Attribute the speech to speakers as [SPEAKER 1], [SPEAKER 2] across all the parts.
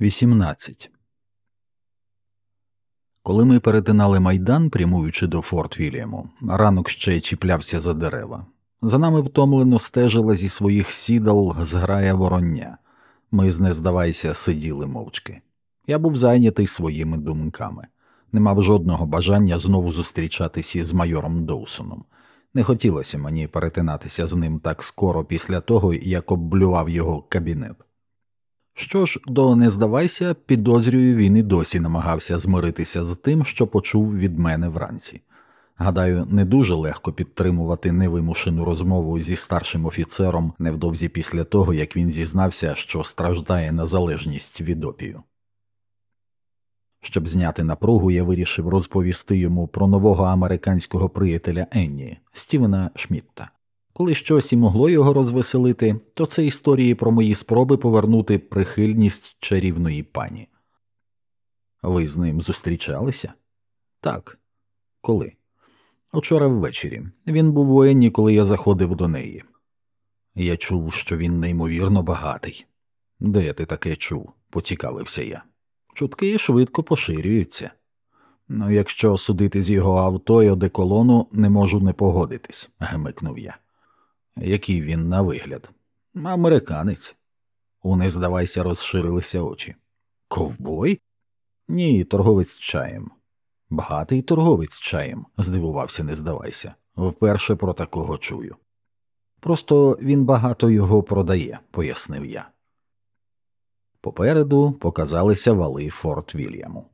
[SPEAKER 1] 18. Коли ми перетинали майдан, прямуючи до Форт Вільяму, ранок ще чіплявся за дерева. За нами втомлено стежила зі своїх сідал зграя вороння. Ми, не здавайся, сиділи мовчки. Я був зайнятий своїми думками, не мав жодного бажання знову зустрічатися з майором Доусоном. Не хотілося мені перетинатися з ним так скоро після того, як облював його кабінет. Що ж, до не здавайся, підозрюю, він і досі намагався змиритися з тим, що почув від мене вранці. Гадаю, не дуже легко підтримувати невимушену розмову зі старшим офіцером невдовзі після того, як він зізнався, що страждає на залежність від опію. Щоб зняти напругу, я вирішив розповісти йому про нового американського приятеля Енні Стівена Шмітта. Коли щось і могло його розвеселити, то це історії про мої спроби повернути прихильність чарівної пані. Ви з ним зустрічалися? Так. Коли? Учора ввечері. Він був у Енні, коли я заходив до неї. Я чув, що він неймовірно багатий. Де ти таке чув? поцікавився я. Чутки швидко поширюються. Ну, якщо судити з його авто й одеколону, не можу не погодитись, гмикнув я. Який він на вигляд? Американець. У не здавайся, розширилися очі. Ковбой? Ні, торговець чаєм. Багатий торговець чаєм, здивувався, не здавайся. Вперше про такого чую. Просто він багато його продає, пояснив я. Попереду показалися вали Форт Вільяму.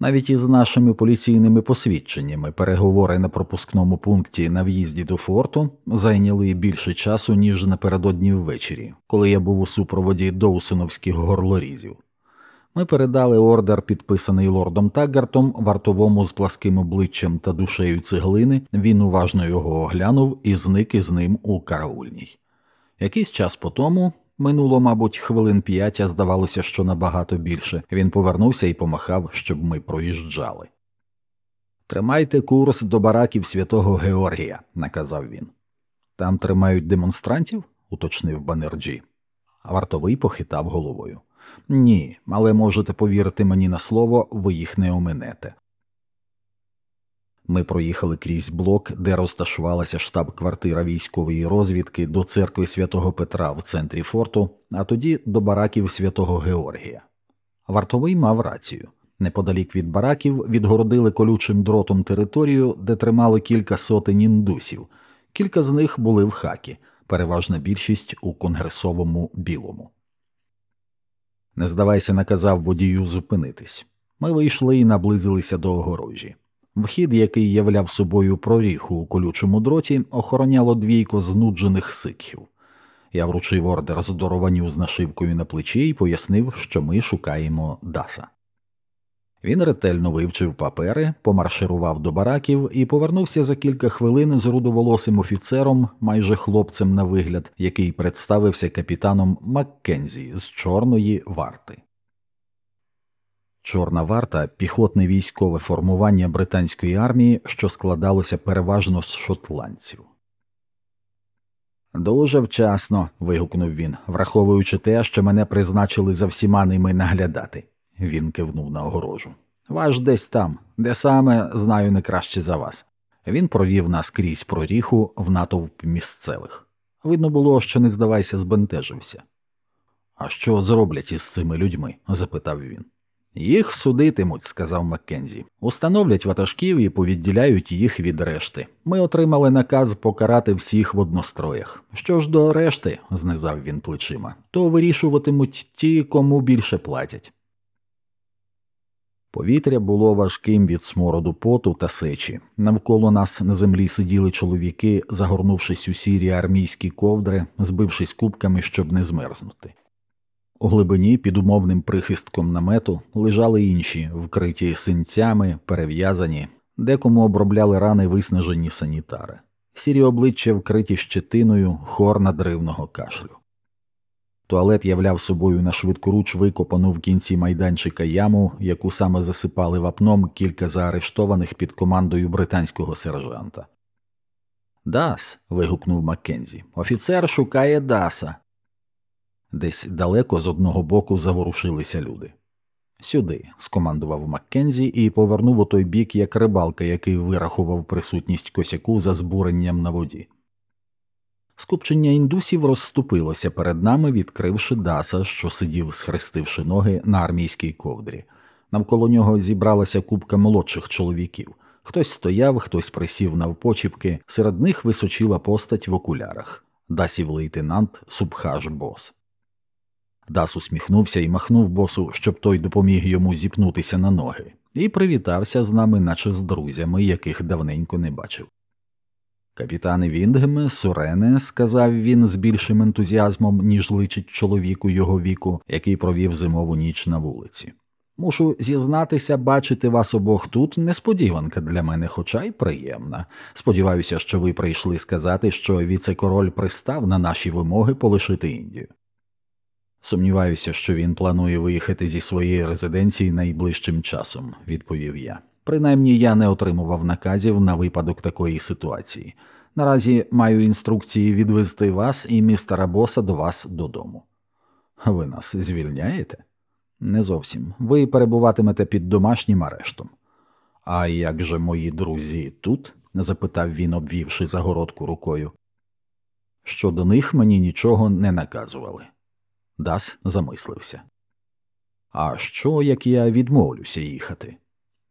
[SPEAKER 1] Навіть із нашими поліційними посвідченнями переговори на пропускному пункті на в'їзді до форту зайняли більше часу, ніж напередодні ввечері, коли я був у супроводі доусоновських горлорізів. Ми передали ордер, підписаний лордом Таггартом, вартовому з пласким обличчям та душею цеглини. Він уважно його оглянув і зник із ним у караульній. Якийсь час по тому Минуло, мабуть, хвилин п'ять, а здавалося, що набагато більше. Він повернувся і помахав, щоб ми проїжджали. Тримайте курс до бараків святого Георгія, наказав він. Там тримають демонстрантів? уточнив Банерджі. Вартовий похитав головою. Ні, але можете повірити мені на слово, ви їх не оминете. Ми проїхали крізь блок, де розташувалася штаб-квартира військової розвідки до церкви святого Петра в центрі форту, а тоді до бараків святого Георгія. Вартовий мав рацію. Неподалік від бараків відгородили колючим дротом територію, де тримали кілька сотень індусів. Кілька з них були в хакі, переважна більшість у конгресовому білому. Не здавайся, наказав водію зупинитись. Ми вийшли і наблизилися до огорожі. Вхід, який являв собою проріху у колючому дроті, охороняло двійко знуджених сикхів. Я вручив ордер здорованню з нашивкою на плечі і пояснив, що ми шукаємо Даса. Він ретельно вивчив папери, помарширував до бараків і повернувся за кілька хвилин з рудоволосим офіцером, майже хлопцем на вигляд, який представився капітаном Маккензі з Чорної варти. Чорна варта піхотне військове формування британської армії, що складалося переважно з шотландців. Дуже вчасно. вигукнув він, враховуючи те, що мене призначили за всіма ними наглядати. Він кивнув на огорожу. Ваш десь там, де саме знаю не краще за вас. Він провів нас крізь проріху в натовп місцевих. Видно було, що не здавайся, збентежився. А що зроблять із цими людьми? запитав він. Їх судитимуть, сказав Маккензі. Установлять ватажків і повідділяють їх від решти. Ми отримали наказ покарати всіх в одностроях. Що ж до решти, знизав він плечима, то вирішуватимуть ті, кому більше платять. Повітря було важким від смороду поту та сечі. Навколо нас на землі сиділи чоловіки, загорнувшись у сірі армійські ковдри, збившись кубками, щоб не змерзнути. У глибині під умовним прихистком намету лежали інші, вкриті синцями, перев'язані, декому обробляли рани виснажені санітари, сірі обличчя вкриті щетиною хор надривного кашлю. Туалет являв собою на швидкоруч викопану в кінці майданчика яму, яку саме засипали вапном кілька заарештованих під командою британського сержанта. Дас. вигукнув Маккензі. Офіцер шукає Даса. Десь далеко з одного боку заворушилися люди. Сюди, скомандував Маккензі і повернув у той бік, як рибалка, який вирахував присутність косяку за збуренням на воді. Скупчення індусів розступилося перед нами, відкривши Даса, що сидів, схрестивши ноги на армійській ковдрі. Навколо нього зібралася купка молодших чоловіків. Хтось стояв, хтось присів навпочіпки, серед них височила постать в окулярах Дасів лейтенант Субхаш Бос. Дас усміхнувся і махнув босу, щоб той допоміг йому зіпнутися на ноги, і привітався з нами, наче з друзями, яких давненько не бачив. Капітане Віндгеме, Сурене, сказав він з більшим ентузіазмом, ніж личить чоловіку його віку, який провів зимову ніч на вулиці. Мушу зізнатися, бачити вас обох тут несподіванка для мене, хоча й приємна. Сподіваюся, що ви прийшли сказати, що віце-король пристав на наші вимоги полишити Індію. Сумніваюся, що він планує виїхати зі своєї резиденції найближчим часом, відповів я. Принаймні я не отримував наказів на випадок такої ситуації. Наразі маю інструкції відвести вас і містера боса до вас додому. Ви нас звільняєте? Не зовсім. Ви перебуватимете під домашнім арештом. А як же мої друзі тут? запитав він, обвівши загородку рукою. Щодо них мені нічого не наказували. Дас замислився. А що, як я відмовлюся їхати?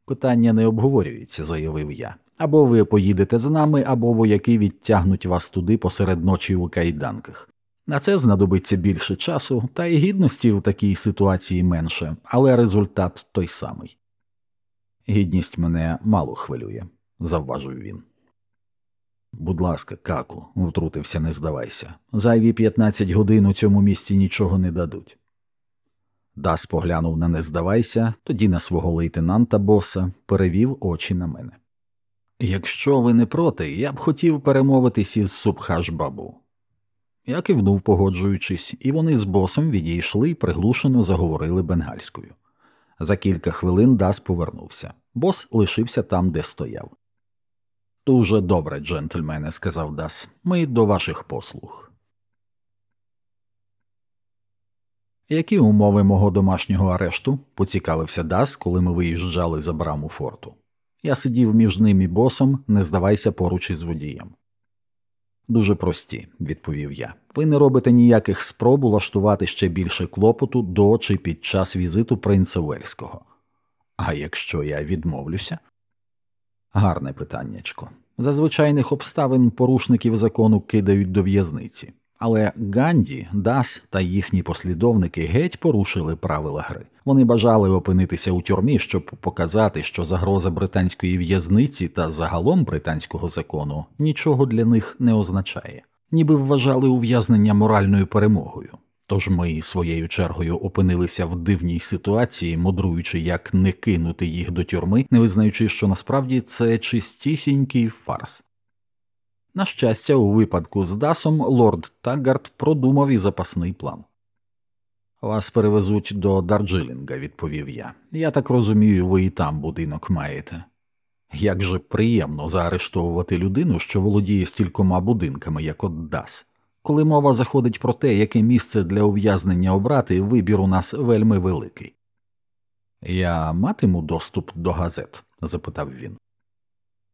[SPEAKER 1] Питання не обговорюється, заявив я. Або ви поїдете з нами, або вояки відтягнуть вас туди посеред ночі у кайданках. На це знадобиться більше часу, та й гідності в такій ситуації менше, але результат той самий. Гідність мене мало хвилює, завважив він. Будь ласка, каку, втрутився, не здавайся. Зайві 15 годин у цьому місці нічого не дадуть. Дас поглянув на не здавайся, тоді на свого лейтенанта боса, перевів очі на мене. Якщо ви не проти, я б хотів перемовитись із Субхаш Бабу. Я кивнув, погоджуючись, і вони з босом відійшли і приглушено заговорили бенгальською. За кілька хвилин Дас повернувся. Бос лишився там, де стояв. Дуже добре, джентльмене, сказав Дас. Ми до ваших послуг. Які умови мого домашнього арешту? поцікавився Дас, коли ми виїжджали за браму форту. Я сидів між ним і босом, не здавайся поруч із водієм. Дуже прості, відповів я. Ви не робите ніяких спроб улаштувати ще більше клопоту до чи під час візиту принца Уельського. А якщо я відмовлюся? Гарне питаннячко. За звичайних обставин порушників закону кидають до в'язниці, але Ганді, Дас та їхні послідовники геть порушили правила гри. Вони бажали опинитися у тюрмі, щоб показати, що загроза британської в'язниці та загалом британського закону нічого для них не означає, ніби вважали ув'язнення моральною перемогою. Тож ми своєю чергою опинилися в дивній ситуації, мудруючи, як не кинути їх до тюрми, не визнаючи, що насправді це чистісінький фарс. На щастя, у випадку з Дасом лорд Таггард продумав і запасний план. Вас перевезуть до Дарджилінга, відповів я. Я так розумію, ви і там будинок маєте. Як же приємно заарештовувати людину, що володіє стількома будинками, як от Дас. Коли мова заходить про те, яке місце для ув'язнення обрати, вибір у нас вельми великий. Я матиму доступ до газет? запитав він.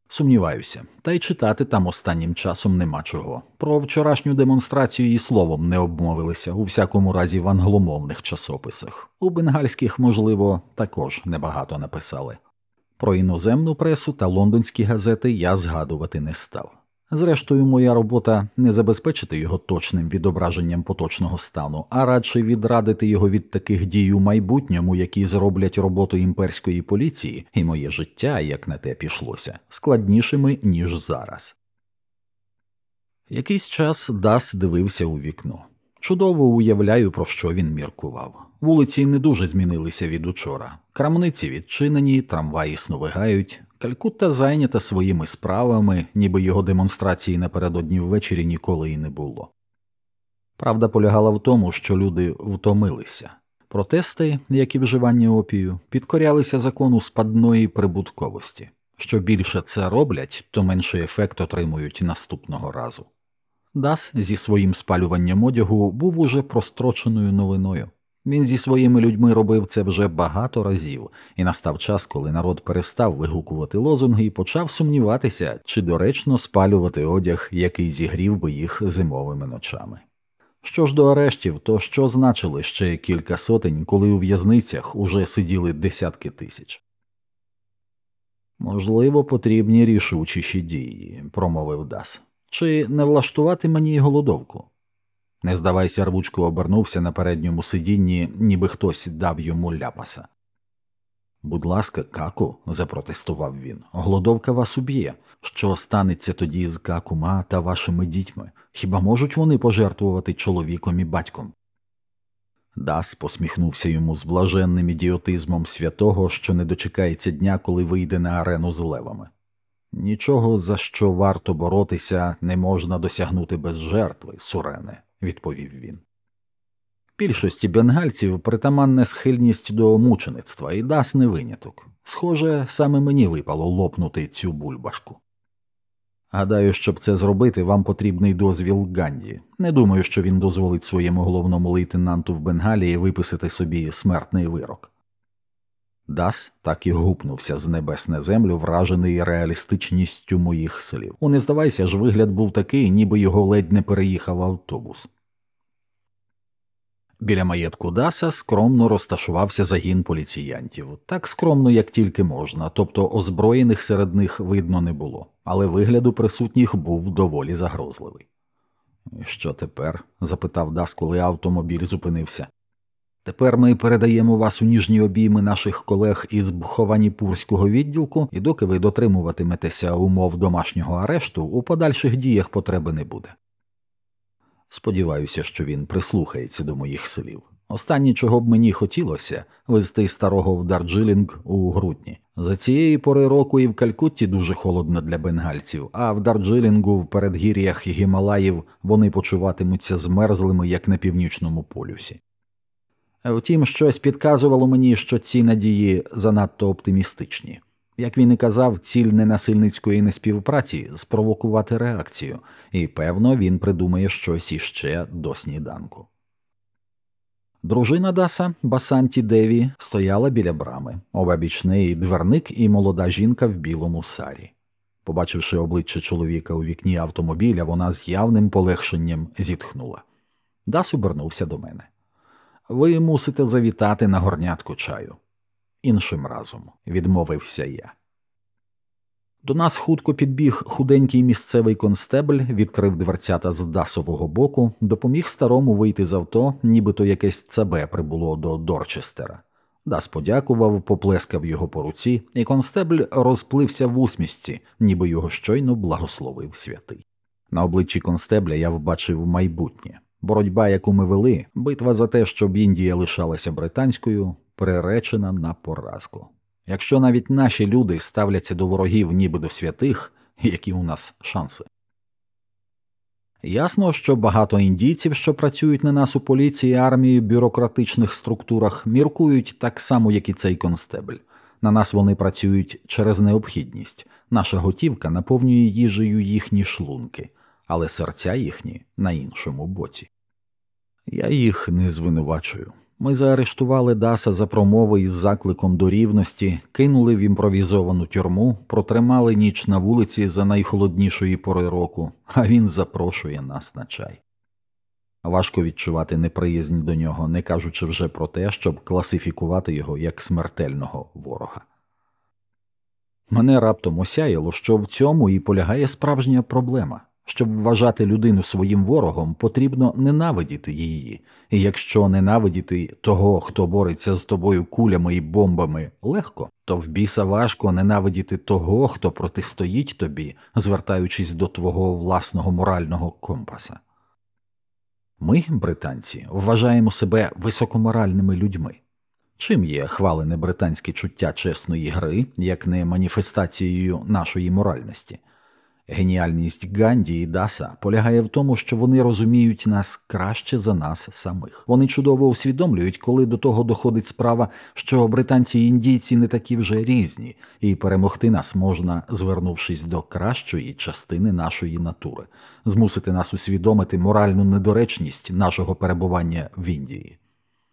[SPEAKER 1] Сумніваюся, та й читати там останнім часом нема чого. Про вчорашню демонстрацію і словом не обмовилися, у всякому разі в англомовних часописах. У бенгальських, можливо, також небагато написали. Про іноземну пресу та лондонські газети я згадувати не став. Зрештою, моя робота не забезпечити його точним відображенням поточного стану, а радше відрадити його від таких дій у майбутньому, які зроблять роботу імперської поліції і моє життя, як на те пішлося, складнішими, ніж зараз. Якийсь час Дас дивився у вікно. Чудово уявляю, про що він міркував. Вулиці не дуже змінилися від учора. Крамниці відчинені, трамваї сновигають, Калькутта зайнята своїми справами, ніби його демонстрації напередодні ввечері ніколи і не було. Правда полягала в тому, що люди втомилися. Протести, як і вживання опію, підкорялися закону спадної прибутковості. Що більше це роблять, то менший ефект отримують наступного разу. Дас зі своїм спалюванням одягу був уже простроченою новиною. Він зі своїми людьми робив це вже багато разів, і настав час, коли народ перестав вигукувати лозунги і почав сумніватися, чи доречно спалювати одяг, який зігрів би їх зимовими ночами. Що ж до арештів, то що значили ще кілька сотень, коли у в'язницях уже сиділи десятки тисяч? Можливо, потрібні рішучіші дії, промовив Дас. Чи не влаштувати мені голодовку? Не здавайся, рвучко обернувся на передньому сидінні, ніби хтось дав йому ляпаса. Будь ласка, каку, запротестував він, голодовка вас уб'є. Що станеться тоді з какума та вашими дітьми? Хіба можуть вони пожертвувати чоловіком і батьком? Дас посміхнувся йому з блаженним ідіотизмом святого, що не дочекається дня, коли вийде на арену з левами. Нічого, за що варто боротися, не можна досягнути без жертви, сурене, відповів він. Більшості бенгальців притаманна схильність до мучеництва і дас не виняток. Схоже, саме мені випало лопнути цю бульбашку. Гадаю, щоб це зробити, вам потрібний дозвіл Ганді. Не думаю, що він дозволить своєму головному лейтенанту в Бенгалії виписати собі смертний вирок. Дас так і гупнувся з небес на землю, вражений реалістичністю моїх слів. У не здавайся ж, вигляд був такий, ніби його ледь не переїхав автобус. Біля маєтку Даса скромно розташувався загін поліціянтів, так скромно, як тільки можна, тобто озброєних серед них видно не було, але вигляду присутніх був доволі загрозливий. Що тепер? запитав Дас, коли автомобіль зупинився. Тепер ми передаємо вас у ніжні обійми наших колег із Бхованіпурського відділку, і доки ви дотримуватиметеся умов домашнього арешту, у подальших діях потреби не буде. Сподіваюся, що він прислухається до моїх слів. Останнє, чого б мені хотілося, везти старого в Дарджилінг у грудні. За цієї пори року і в Калькутті дуже холодно для бенгальців, а в Дарджилінгу в передгір'ях Гімалаїв вони почуватимуться змерзлими, як на північному полюсі. Втім, щось підказувало мені, що ці надії занадто оптимістичні. Як він і казав, ціль ненасильницької неспівпраці спровокувати реакцію, і певно, він придумає щось іще до сніданку. Дружина Даса Басанті Деві стояла біля брами, обабіч неї дверник і молода жінка в білому сарі. Побачивши обличчя чоловіка у вікні автомобіля, вона з явним полегшенням зітхнула. Дас обернувся до мене. Ви мусите завітати на горнятку чаю. Іншим разом, відмовився я. До нас хутко підбіг худенький місцевий констебль, відкрив дверцята з дасового боку, допоміг старому вийти з авто, нібито якесь цабе прибуло до Дорчестера. Дас подякував, поплескав його по руці, і констебль розплився в усмісці, ніби його щойно благословив святий. На обличчі констебля я вбачив майбутнє. Боротьба, яку ми вели, битва за те, щоб Індія лишалася британською, приречена на поразку. Якщо навіть наші люди ставляться до ворогів ніби до святих, які у нас шанси. Ясно, що багато індійців, що працюють на нас у поліції, армії, бюрократичних структурах, міркують так само, як і цей констебль. На нас вони працюють через необхідність. Наша готівка наповнює їжею їхні шлунки, але серця їхні на іншому боці. Я їх не звинувачую. Ми заарештували Даса за промови із закликом до рівності, кинули в імпровізовану тюрму, протримали ніч на вулиці за найхолоднішої пори року, а він запрошує нас на чай. Важко відчувати неприязнь до нього, не кажучи вже про те, щоб класифікувати його як смертельного ворога. Мене раптом осяяло, що в цьому і полягає справжня проблема. Щоб вважати людину своїм ворогом, потрібно ненавидіти її, і якщо ненавидіти того, хто бореться з тобою кулями і бомбами, легко, то в біса важко ненавидіти того, хто протистоїть тобі, звертаючись до твого власного морального компаса. Ми, британці, вважаємо себе високоморальними людьми. Чим є хвалене британське чуття чесної гри, як не маніфестацією нашої моральності? Геніальність Ганді і Даса полягає в тому, що вони розуміють нас краще за нас самих. Вони чудово усвідомлюють, коли до того доходить справа, що британці і індійці не такі вже різні, і перемогти нас можна, звернувшись до кращої частини нашої натури, змусити нас усвідомити моральну недоречність нашого перебування в Індії.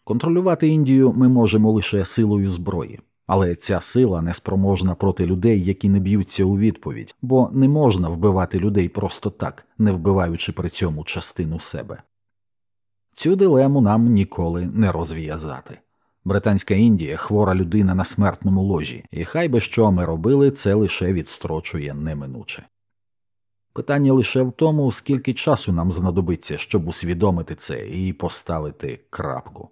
[SPEAKER 1] Контролювати Індію ми можемо лише силою зброї. Але ця сила не спроможна проти людей, які не б'ються у відповідь, бо не можна вбивати людей просто так, не вбиваючи при цьому частину себе. Цю дилему нам ніколи не розв'язати. Британська Індія хвора людина на смертному ложі, і хай би що ми робили, це лише відстрочує неминуче. Питання лише в тому, скільки часу нам знадобиться, щоб усвідомити це і поставити крапку.